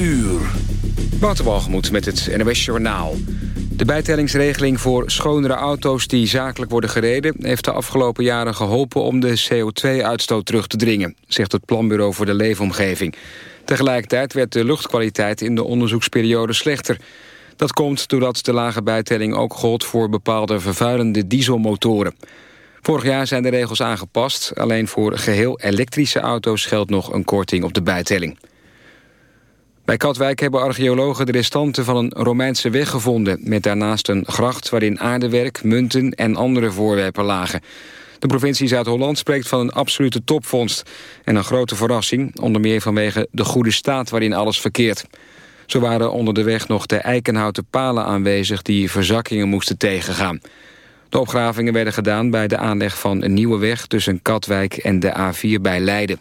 uur. Waterbalgemoed met het NOS Journaal. De bijtellingsregeling voor schonere auto's die zakelijk worden gereden... heeft de afgelopen jaren geholpen om de CO2-uitstoot terug te dringen... zegt het Planbureau voor de Leefomgeving. Tegelijkertijd werd de luchtkwaliteit in de onderzoeksperiode slechter. Dat komt doordat de lage bijtelling ook gold voor bepaalde vervuilende dieselmotoren. Vorig jaar zijn de regels aangepast. Alleen voor geheel elektrische auto's geldt nog een korting op de bijtelling. Bij Katwijk hebben archeologen de restanten van een Romeinse weg gevonden... met daarnaast een gracht waarin aardewerk, munten en andere voorwerpen lagen. De provincie Zuid-Holland spreekt van een absolute topvondst... en een grote verrassing, onder meer vanwege de goede staat waarin alles verkeert. Zo waren onder de weg nog de eikenhouten palen aanwezig... die verzakkingen moesten tegengaan. De opgravingen werden gedaan bij de aanleg van een nieuwe weg... tussen Katwijk en de A4 bij Leiden.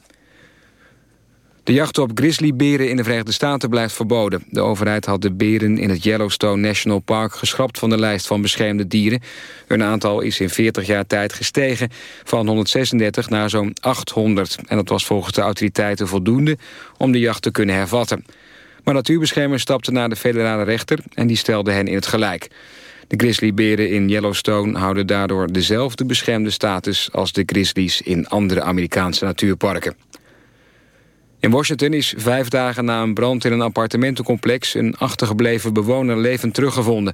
De jacht op grizzlyberen in de Verenigde Staten blijft verboden. De overheid had de beren in het Yellowstone National Park geschrapt van de lijst van beschermde dieren. Hun aantal is in 40 jaar tijd gestegen van 136 naar zo'n 800. En dat was volgens de autoriteiten voldoende om de jacht te kunnen hervatten. Maar natuurbeschermers stapten naar de federale rechter en die stelde hen in het gelijk. De grizzlyberen in Yellowstone houden daardoor dezelfde beschermde status als de grizzlies in andere Amerikaanse natuurparken. In Washington is vijf dagen na een brand in een appartementencomplex... een achtergebleven bewoner levend teruggevonden.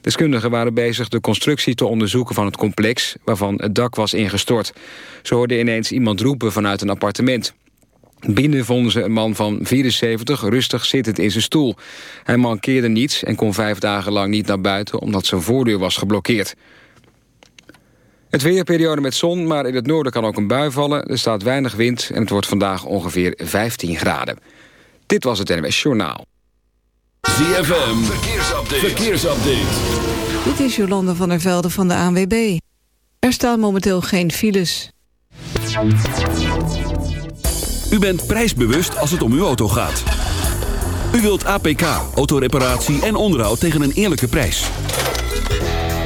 Deskundigen waren bezig de constructie te onderzoeken van het complex... waarvan het dak was ingestort. Ze hoorden ineens iemand roepen vanuit een appartement. Binnen vonden ze een man van 74 rustig zittend in zijn stoel. Hij mankeerde niets en kon vijf dagen lang niet naar buiten... omdat zijn voordeur was geblokkeerd. Het weerperiode met zon, maar in het noorden kan ook een bui vallen. Er staat weinig wind en het wordt vandaag ongeveer 15 graden. Dit was het NWS Journaal. ZFM, verkeersupdate. verkeersupdate. Dit is Jolande van der Velde van de ANWB. Er staan momenteel geen files. U bent prijsbewust als het om uw auto gaat. U wilt APK, autoreparatie en onderhoud tegen een eerlijke prijs.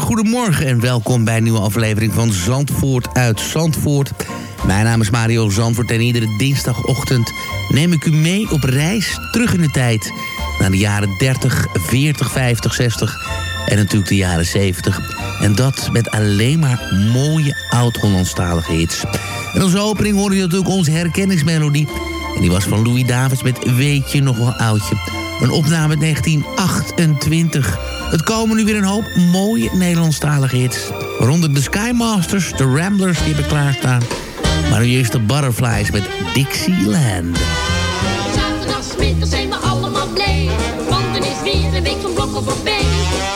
goedemorgen en welkom bij een nieuwe aflevering van Zandvoort uit Zandvoort. Mijn naam is Mario Zandvoort en iedere dinsdagochtend neem ik u mee op reis terug in de tijd. Naar de jaren 30, 40, 50, 60 en natuurlijk de jaren 70. En dat met alleen maar mooie oud-Hollandstalige hits. En als opening hoorde je natuurlijk onze herkenningsmelodie. En die was van Louis Davids met Weet je nog wel oudje. Een opname uit 1928. Het komen nu weer een hoop mooie Nederlandstalige hits. Waaronder de Skymasters, de Ramblers die hebben klaarstaan. Maar nu eerst de Butterflies met Dixieland. Zaterdagmiddag zijn we allemaal blij. Want dan is weer een week van blokken voorbij.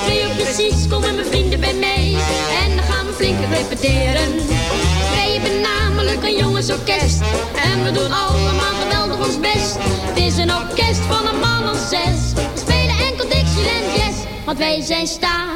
Twee uur precies komen mijn vrienden bij mij. En dan gaan we flink repeteren. En we doen allemaal geweldig ons best. Het is een orkest van een man of zes. We spelen enkel Dixieland, yes. Want wij zijn stapel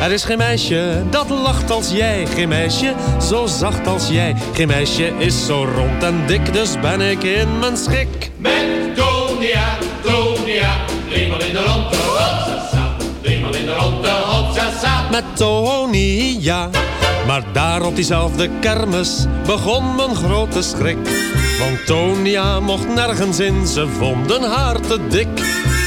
Er is geen meisje dat lacht als jij, geen meisje zo zacht als jij. Geen meisje is zo rond en dik, dus ben ik in mijn schik. Met Tonia, Tonia, driemaal in de ronde. Hopsasa. Driemaal in de ronde. Hopsasa. Met Tony, ja. Maar daar op diezelfde kermis begon mijn grote schrik. Want Tonia mocht nergens in, ze vonden haar te dik.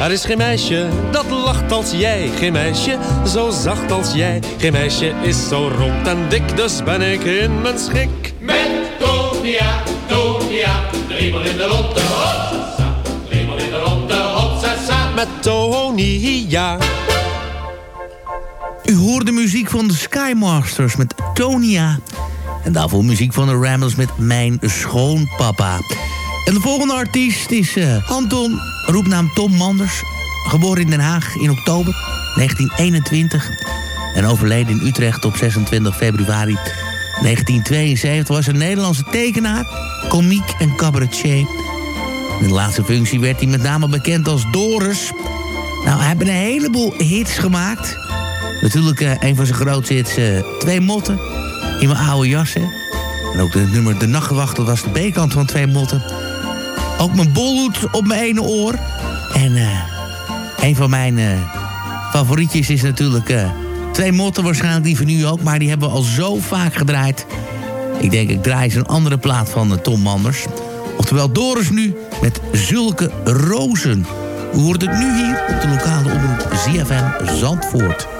Er is geen meisje dat lacht als jij, geen meisje zo zacht als jij. Geen meisje is zo rond en dik, dus ben ik in mijn schik. Met Tonia, Tonia, driemaal in de ronde. Hopsasa. Driemaal in de ronde. Met Tony, ja. U hoort de muziek van de Skymasters met Tonia. En daarvoor muziek van de Ramblers met Mijn Schoonpapa. En de volgende artiest is eh, Anton, roepnaam Tom Manders. Geboren in Den Haag in oktober 1921. En overleden in Utrecht op 26 februari 1972. Was een Nederlandse tekenaar, komiek en cabaretier. In de laatste functie werd hij met name bekend als Doris. Nou, hij heeft een heleboel hits gemaakt. Natuurlijk eh, een van zijn grootste hits, eh, Twee Motten in mijn oude jas. En ook de nummer De Nachtwachter was de B-kant van Twee Motten. Ook mijn bolhoed op mijn ene oor. En eh, een van mijn eh, favorietjes is natuurlijk eh, Twee Motten. Waarschijnlijk die van u ook, maar die hebben we al zo vaak gedraaid. Ik denk, ik draai eens een andere plaat van Tom Manders. Oftewel Doris nu met Zulke Rozen. U hoort het nu hier op de lokale omroep ZFM Zandvoort.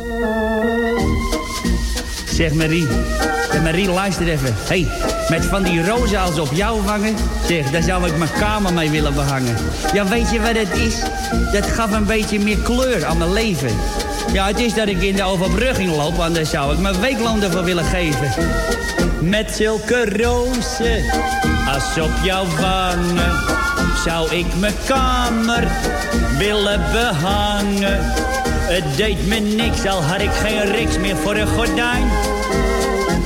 Zeg Marie, zeg Marie, luister even. hey, met van die rozen als op jouw wangen. Zeg, daar zou ik mijn kamer mee willen behangen. Ja, weet je wat het is? Dat gaf een beetje meer kleur aan mijn leven. Ja, het is dat ik in de overbrugging loop, anders zou ik mijn weekloon ervoor willen geven. Met zulke rozen als op jouw wangen zou ik mijn kamer willen behangen. Het deed me niks, al had ik geen riks meer voor een gordijn.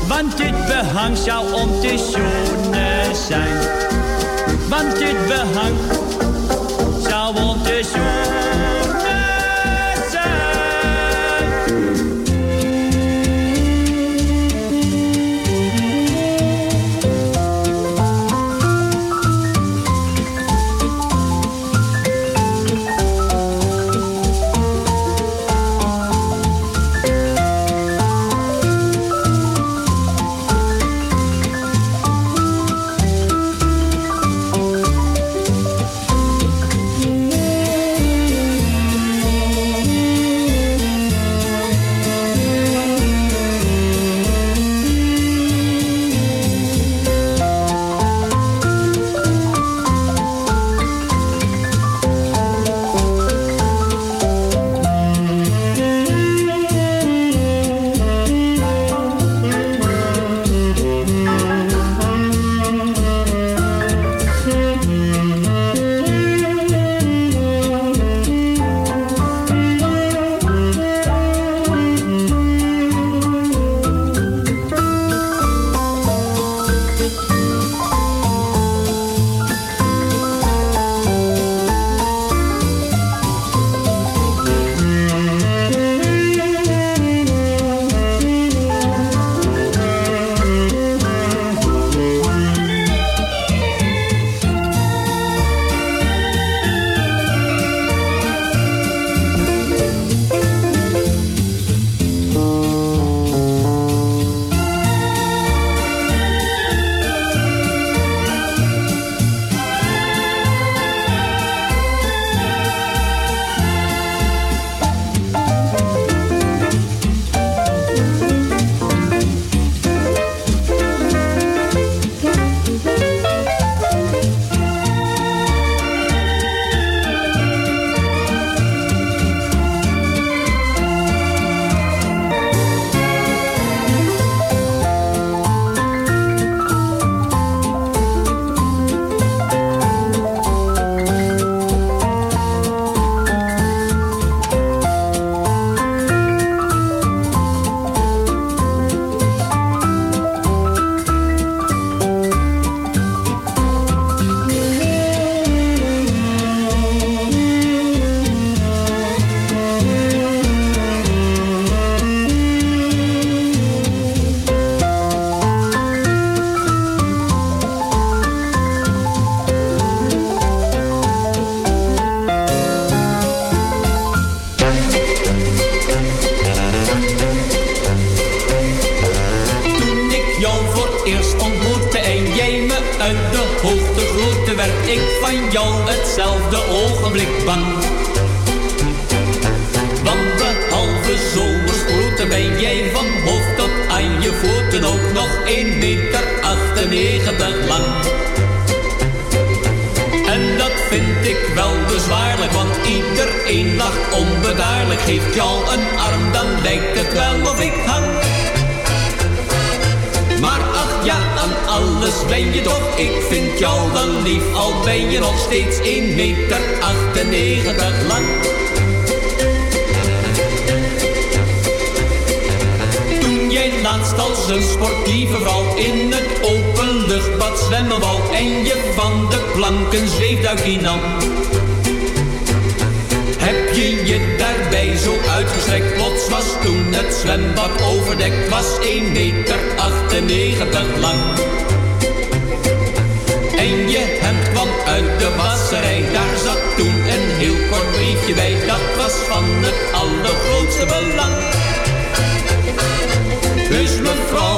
Want dit behang zou om te zoenen zijn. Want dit behang zou om te zoenen zijn.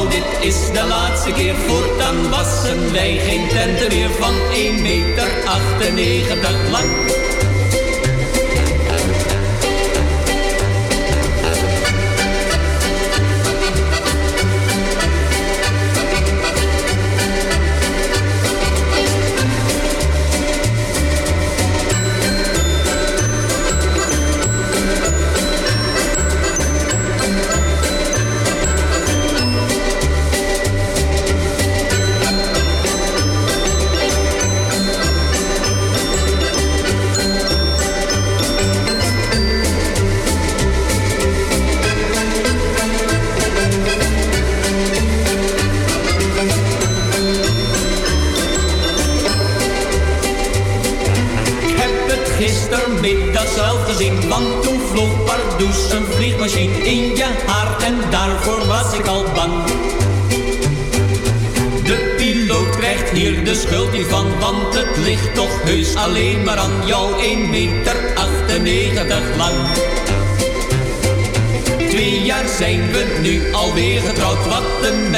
Dit is de laatste keer, voortaan wassen wij geen tenten meer van 1 meter 98 lang.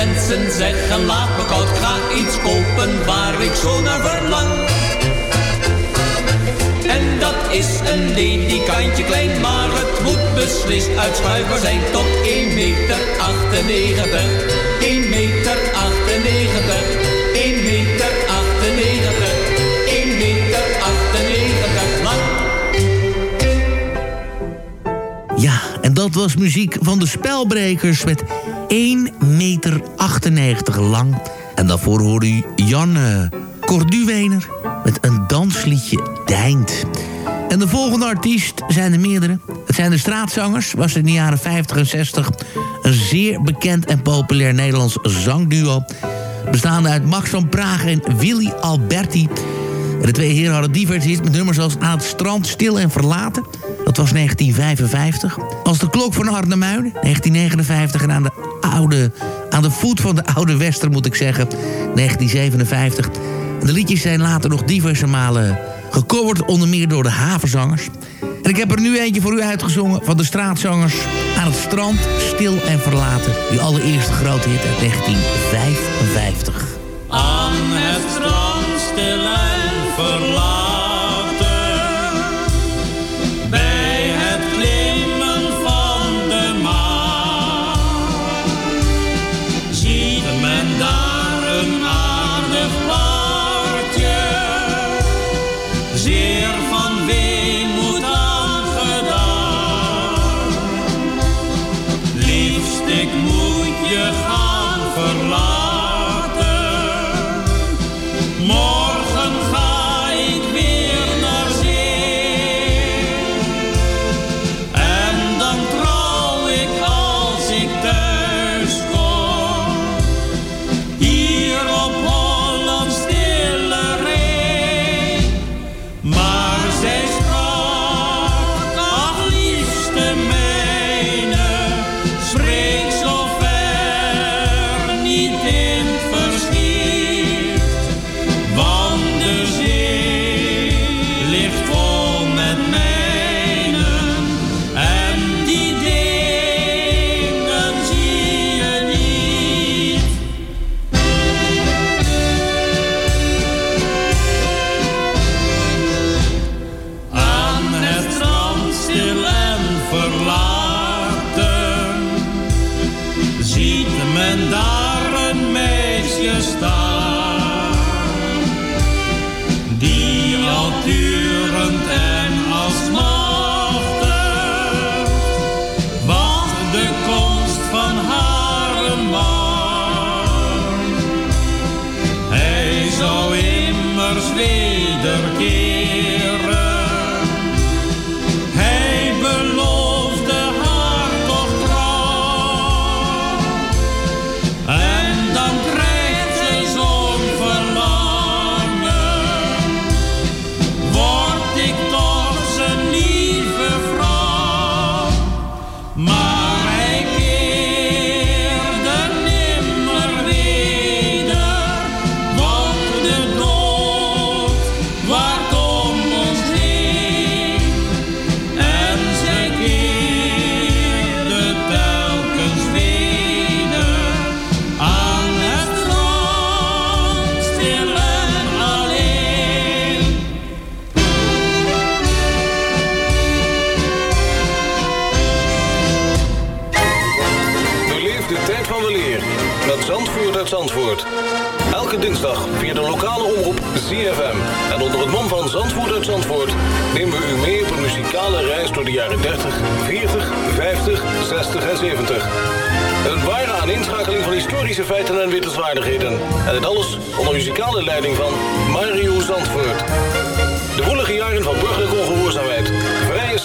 Mensen zeggen laat me koud. Ga iets kopen waar ik zo naar verlang. En dat is een ledikantje klein, maar het moet beslist uitschuifbaar zijn tot 1 meter 98. 1 meter 98, 1 meter 98, 1 meter 98 lang. Ja, en dat was muziek van de Spelbrekers met 1 meter 98 lang. En daarvoor hoorde u Jan uh, met een dansliedje Deint. En de volgende artiest zijn er meerdere. Het zijn de straatzangers, was in de jaren 50 en 60... een zeer bekend en populair Nederlands zangduo... bestaande uit Max van Praag en Willy Alberti... De twee heren hadden diverse hits met nummers als Aan het strand, Stil en Verlaten. Dat was 1955. Als de klok van Arnhemuiden, 1959. En aan de, oude, aan de voet van de oude Wester, moet ik zeggen, 1957. En de liedjes zijn later nog diverse malen gecoverd, onder meer door de havenzangers. En ik heb er nu eentje voor u uitgezongen van de straatzangers. Aan het strand, Stil en Verlaten. Die allereerste grote hit uit 1955. Aan het strand stil en verlaten.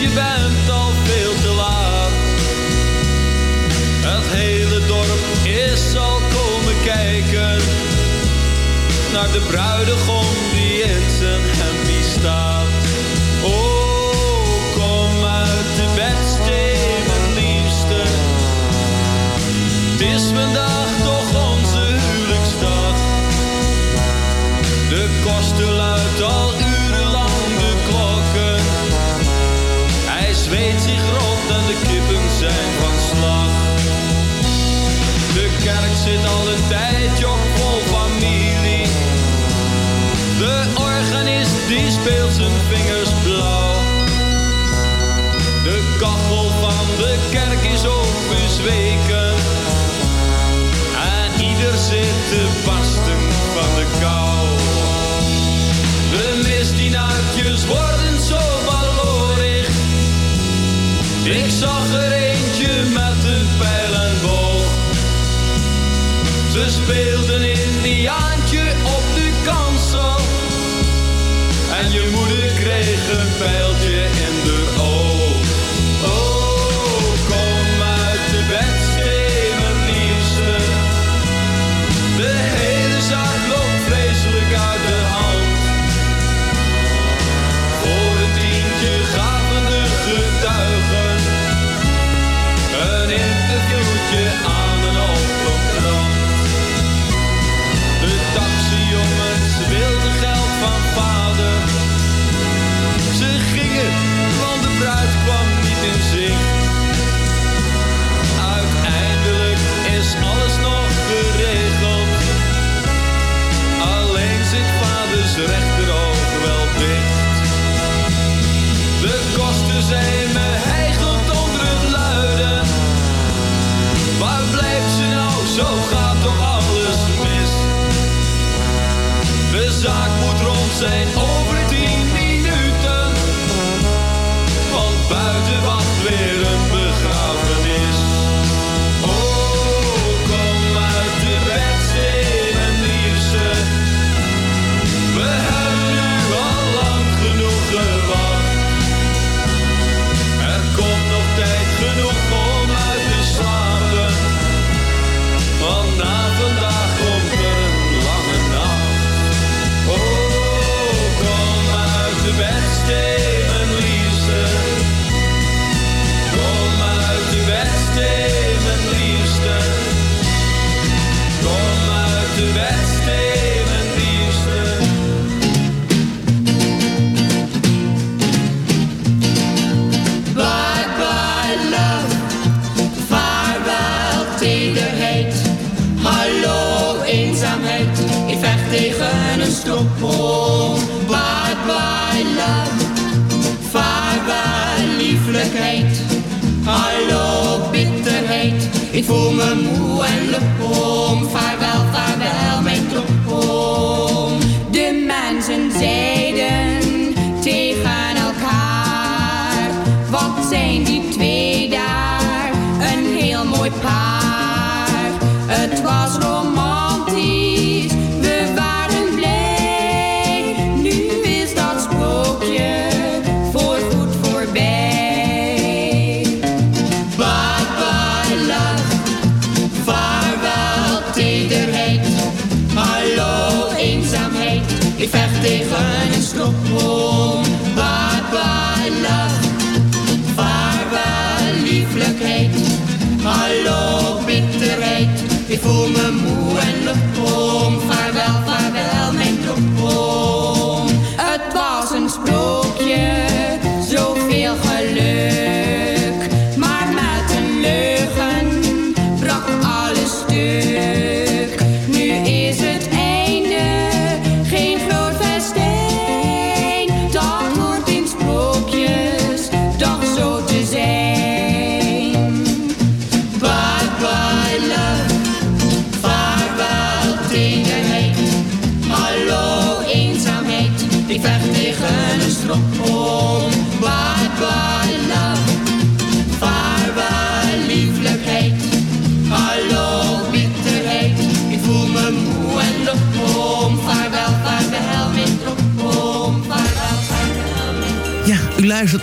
je bent al veel te laat. Het hele dorp is al komen kijken naar de bruidegom die in zijn hemd staat. Oh, kom uit de beste liefste. Het is vandaag. finger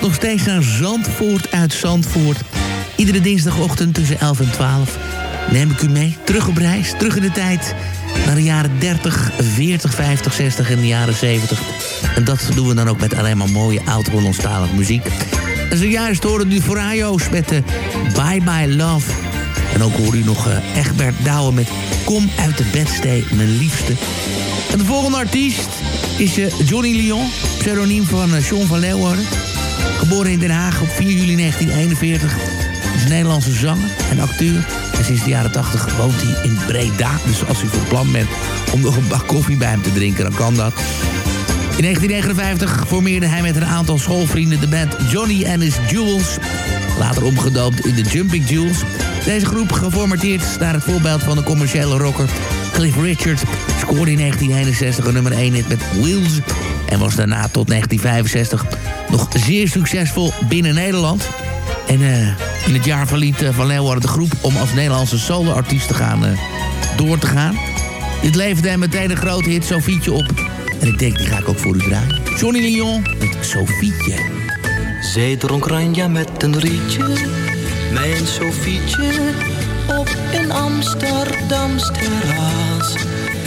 nog steeds naar Zandvoort uit Zandvoort. Iedere dinsdagochtend tussen 11 en 12 neem ik u mee. Terug op reis, terug in de tijd. Naar de jaren 30, 40, 50, 60 en de jaren 70. En dat doen we dan ook met alleen maar mooie oud-Hollandstalige muziek. En zojuist horen nu Forajo's met de Bye Bye Love. En ook hoor u nog eh, Egbert Douwen met Kom uit de bedstee, mijn liefste. En de volgende artiest is eh, Johnny Lyon, pseudoniem van eh, John van Leeuwarden. Geboren in Den Haag op 4 juli 1941. Is een Nederlandse zanger en acteur. En sinds de jaren 80 woont hij in Breda. Dus als u van plan bent om nog een bak koffie bij hem te drinken, dan kan dat. In 1959 formeerde hij met een aantal schoolvrienden de band Johnny and His Jewels. Later omgedoopt in de Jumping Jewels. Deze groep, geformateerd naar het voorbeeld van de commerciële rocker Cliff Richard... scoorde in 1961 een nummer 1 hit met Wheels... en was daarna tot 1965 nog zeer succesvol binnen Nederland. En eh, in het jaar verliet uh, Van Leeuwarden de groep om als Nederlandse solo-artiest te gaan, uh, door te gaan. Dit leverde hem meteen een grote hit, Sofietje, op. En ik denk, die ga ik ook voor u draaien. Johnny Lyon met Sofietje. Zij dronk ranja met een rietje, mijn Sofietje, op een Amsterdams terras.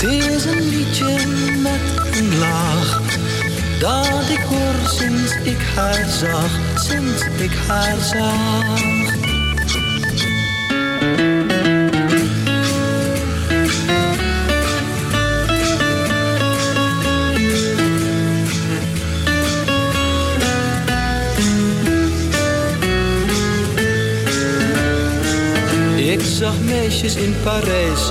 Het is een liedje met een laag. Dat ik hoor sinds ik haar zag, sinds ik haar zag. Ik zag meisjes in Parijs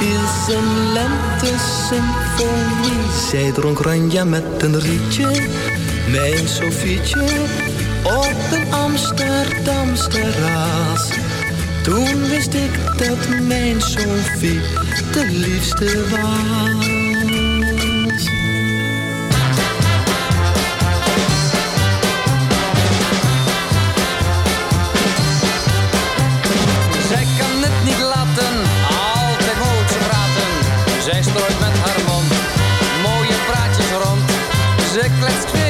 is een lente-symfonie. Zij dronk ranja met een rietje, mijn Sofietje, op een Amsterdams terras. Toen wist ik dat mijn Sofie de liefste was. Ze kletst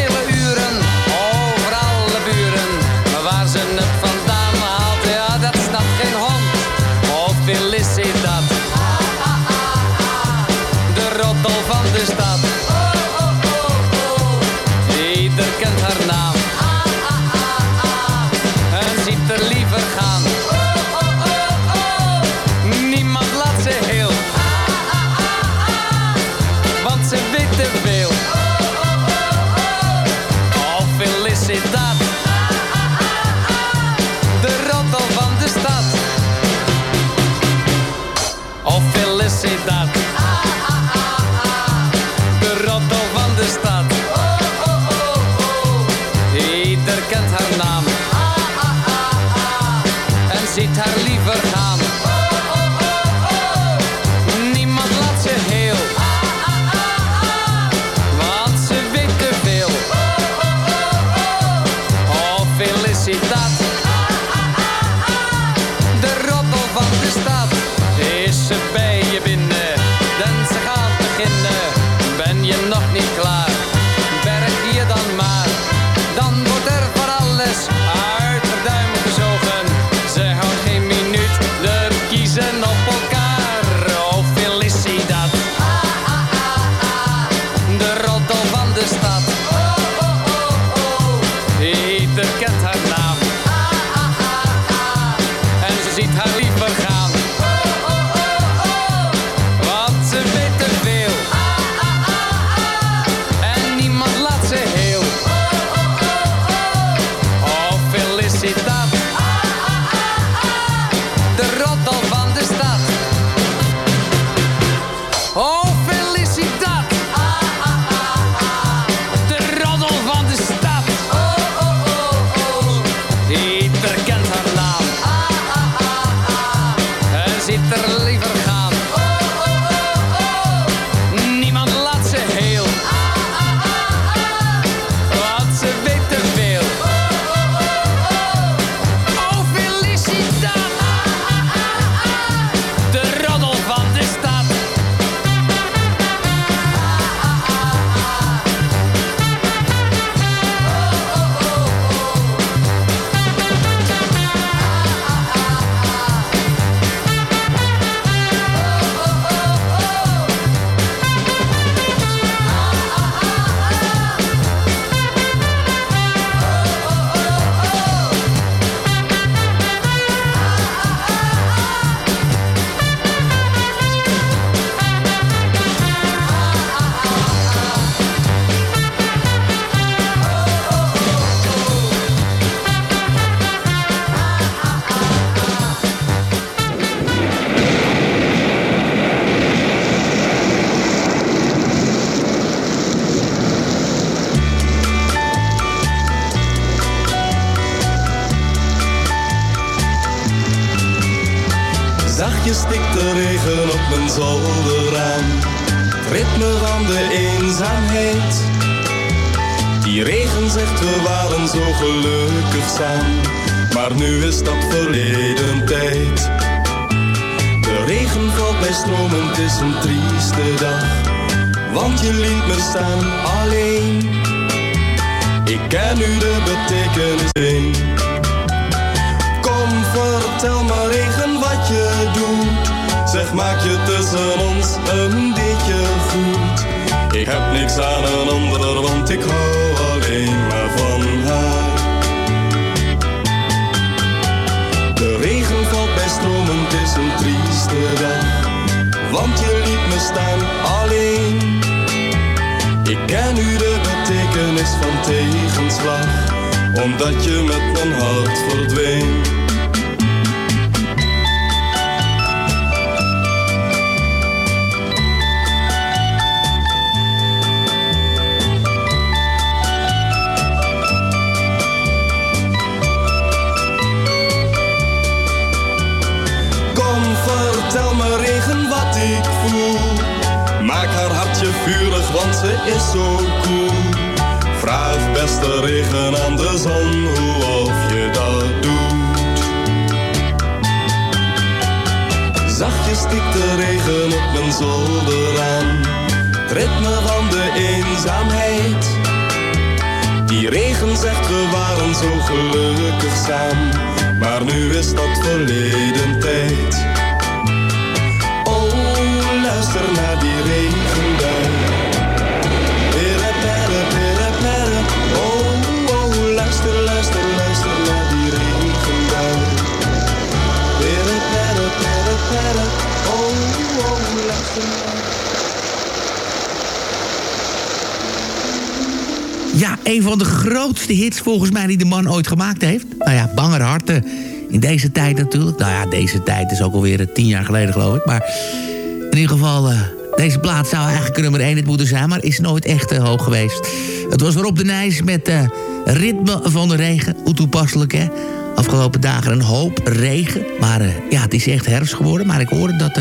van tegenslag, omdat je met mijn hart verdween. Kom, vertel me regen wat ik voel. Maak haar hartje vurig, want ze is zo cool. Vraag beste regen aan de zon hoe of je dat doet. Zachtjes stikt de regen op mijn zolder aan. Het ritme van de eenzaamheid. Die regen zegt we waren zo gelukkig samen. Maar nu is dat verleden tijd. Oh, luister naar die regenbui. Ja, een van de grootste hits volgens mij die de man ooit gemaakt heeft. Nou ja, Banger Harten. In deze tijd natuurlijk. Nou ja, deze tijd is ook alweer eh, tien jaar geleden geloof ik. Maar in ieder geval, eh, deze plaat zou eigenlijk nummer 1 het moeten zijn... maar is nooit echt eh, hoog geweest. Het was Rob de Nijs met eh, Ritme van de Regen. Hoe toepasselijk, hè? Afgelopen dagen een hoop regen. Maar ja, het is echt herfst geworden. Maar ik hoorde dat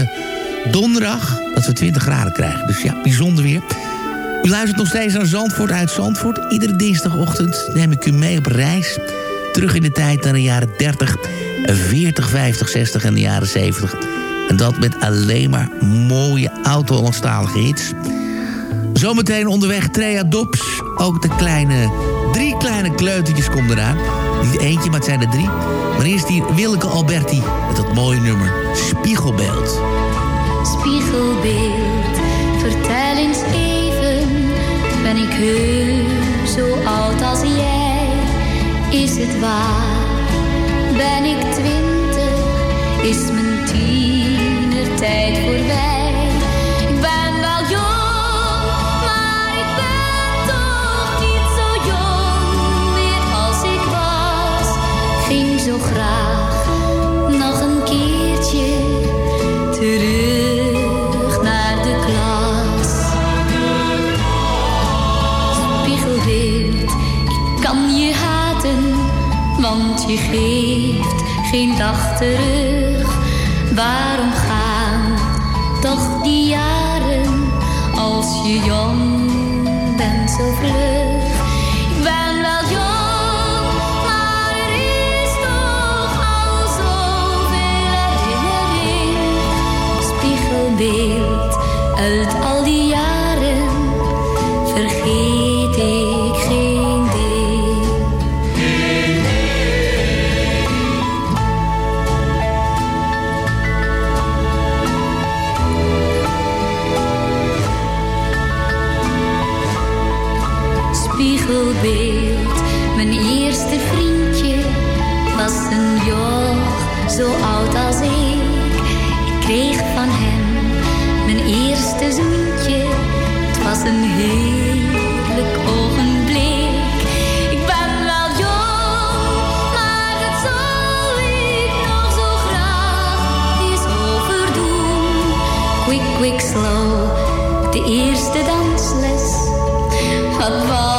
donderdag dat we 20 graden krijgen. Dus ja, bijzonder weer. U luistert nog steeds naar Zandvoort uit Zandvoort. Iedere dinsdagochtend neem ik u mee op reis. Terug in de tijd naar de jaren 30, 40, 50, 60 en de jaren 70. En dat met alleen maar mooie oud-Hollandstalige hits. Zometeen onderweg Trea Dops. Ook de kleine, drie kleine kleutertjes komen eraan. Niet eentje, maar het zijn er drie. Maar eerst die Willeke Alberti met dat mooie nummer Spiegelbeeld. Spiegelbeeld, vertel eens even, ben ik heus zo oud als jij? Is het waar? Ben ik twintig? Is mijn tienertijd voorbij? Je geeft geen dag terug. Waarom gaan toch die jaren als je jong bent zo vlug? Ik ben wel jong, maar er is toch al zoveel herinnering. Spiegelbeeld uit al die jaren een heerlijk ogenblik. Ik ben wel jong, maar dat zal ik nog zo graag eens overdoen. Quick, quick, slow, de eerste dansles. Wat was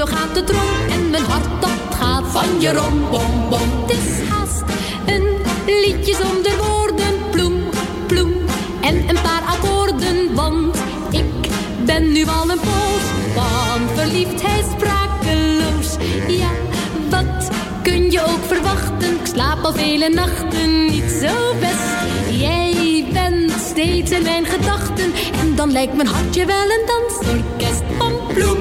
zo gaat de trom. En mijn hart dat gaat van je rom, bom, bom. Het is haast een liedje zonder woorden. Ploem, ploem, en een paar akkoorden. Want ik ben nu al een poos van verliefdheid sprakeloos. Ja, wat kun je ook verwachten? Ik slaap al vele nachten niet zo best. Jij bent steeds in mijn gedachten. En dan lijkt mijn hartje wel een dansorkest. Van ploem,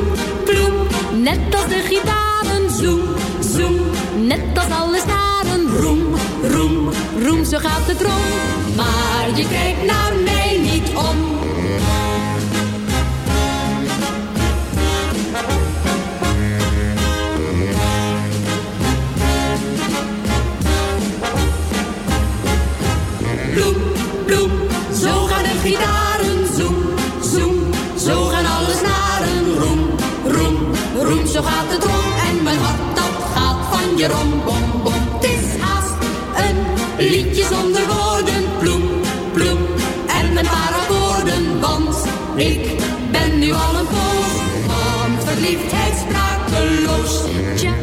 net als de gitaren. Zoem, zoem, net als alle snaren. Roem, roem, roem, zo gaat het rond. Maar je kijkt naar mij niet om. Bom, bom. Het is haast een liedje zonder woorden. Bloem, bloem, en een paar akkoorden. Want ik ben nu al een poos van verliefdheid sprakeloos. Tja,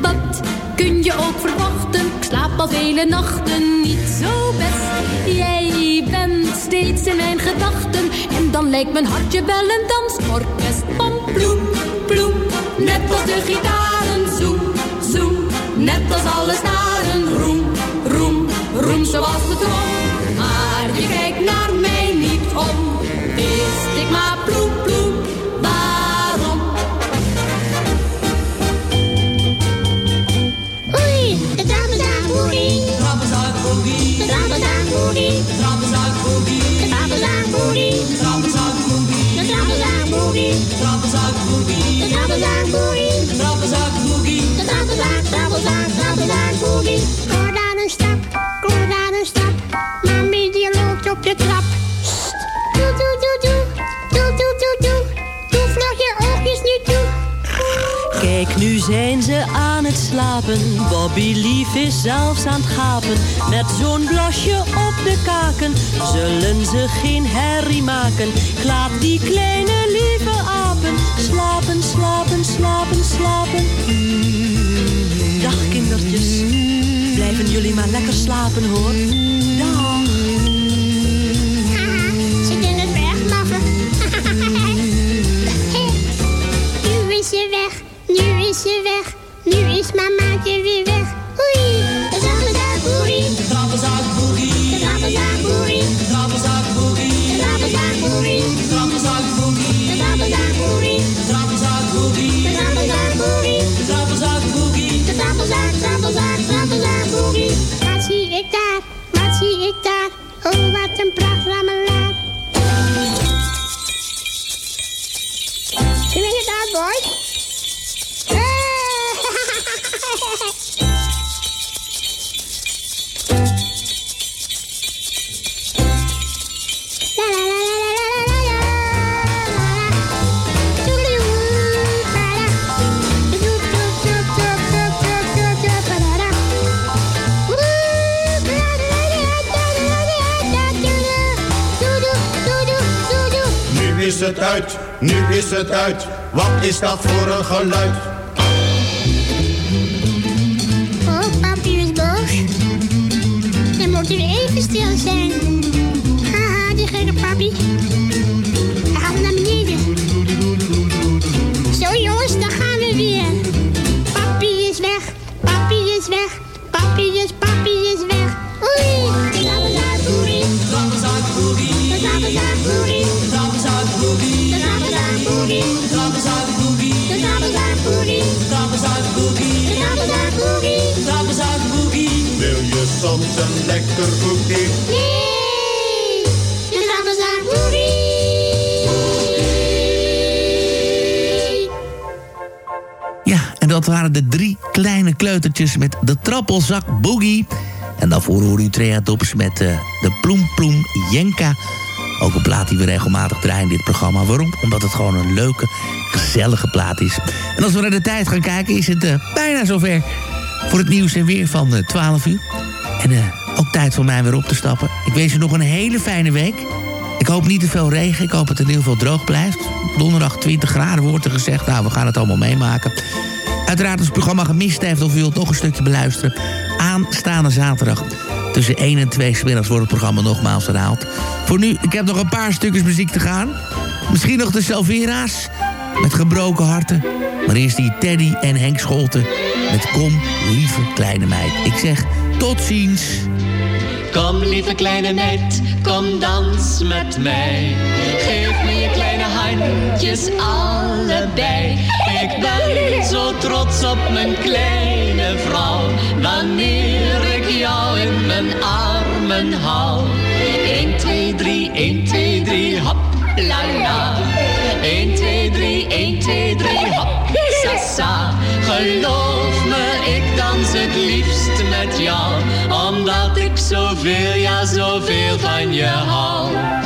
wat kun je ook verwachten? Ik slaap al vele nachten niet zo best. Jij bent steeds in mijn gedachten. En dan lijkt mijn hartje wel een dansorkest. Van ploem, ploem, net als de gitaren. Net als alle snaren. Roem, roem, roem zoals de trom. Maar je kijkt naar mij niet om. Wist ik maar ploem, ploem, waarom? Oei, de trappenzaakboerie. De trappenzaakboogie. De trappenzaakboerie. De trappenzaakboogie. De trappenzaakboerie. De trappenzaakboogie. De trappenzaakboerie. De trappenzaakboogie. De trappenzaakboerie. Slapen. Bobby Lief is zelfs aan het gapen. Met zo'n blasje op de kaken zullen ze geen herrie maken. Ik laat die kleine lieve apen slapen, slapen, slapen, slapen. Dag kindertjes, blijven jullie maar lekker slapen hoor. Dag. Nu is het uit. Wat is dat voor een geluid? Oh, papi is boos. Dan moet u even stil zijn. Haha, die gekke papi. Een lekker koekje? Nee, de zappelzak boerie. Ja, en dat waren de drie kleine kleutertjes met de trappelzak Boogie. En daarvoor hoor u Trea Dops met eh, de Ploem Ploem Jenka. Ook een plaat die we regelmatig draaien in dit programma. Waarom? Omdat het gewoon een leuke, gezellige plaat is. En als we naar de tijd gaan kijken, is het eh, bijna zover voor het nieuws en weer van eh, 12 uur. En eh, ook tijd voor mij weer op te stappen. Ik wens u nog een hele fijne week. Ik hoop niet te veel regen. Ik hoop dat het in ieder geval droog blijft. Donderdag 20 graden wordt er gezegd. Nou, we gaan het allemaal meemaken. Uiteraard als het programma gemist heeft of u wilt nog een stukje beluisteren. Aanstaande zaterdag tussen 1 en 2 smiddags wordt het programma nogmaals herhaald. Voor nu, ik heb nog een paar stukjes muziek te gaan. Misschien nog de Salvera's met gebroken harten. Maar eerst die Teddy en Henk Scholten met Kom, lieve kleine meid. Ik zeg tot ziens. Kom lieve kleine meid, kom dans met mij. Geef me je kleine handjes allebei. Ik ben zo trots op mijn kleine vrouw. Wanneer ik jou in mijn armen hou. 1, 2, 3, 1, 2, 3, hop, la la. 1, 2, 3, 1, 2, 3, hop, sa sa. Geloof zoveel, ja zoveel van je hou.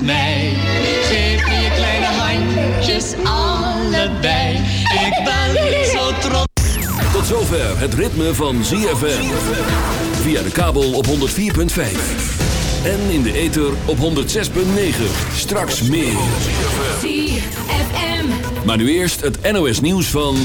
Met mij. Geef me je kleine handjes allebei. Ik ben zo trots. Tot zover het ritme van ZFM. Via de kabel op 104.5. En in de ether op 106.9. Straks meer. ZFM. Maar nu eerst het NOS nieuws van...